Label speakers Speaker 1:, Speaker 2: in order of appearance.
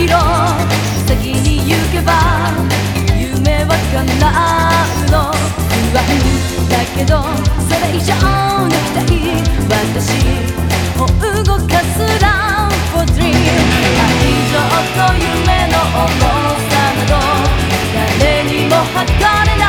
Speaker 1: 広先に行けば夢は叶うの。不安だけどそれ以上の期待。私を動かすランフォードリーム愛情と夢の重さなど誰にも測れない。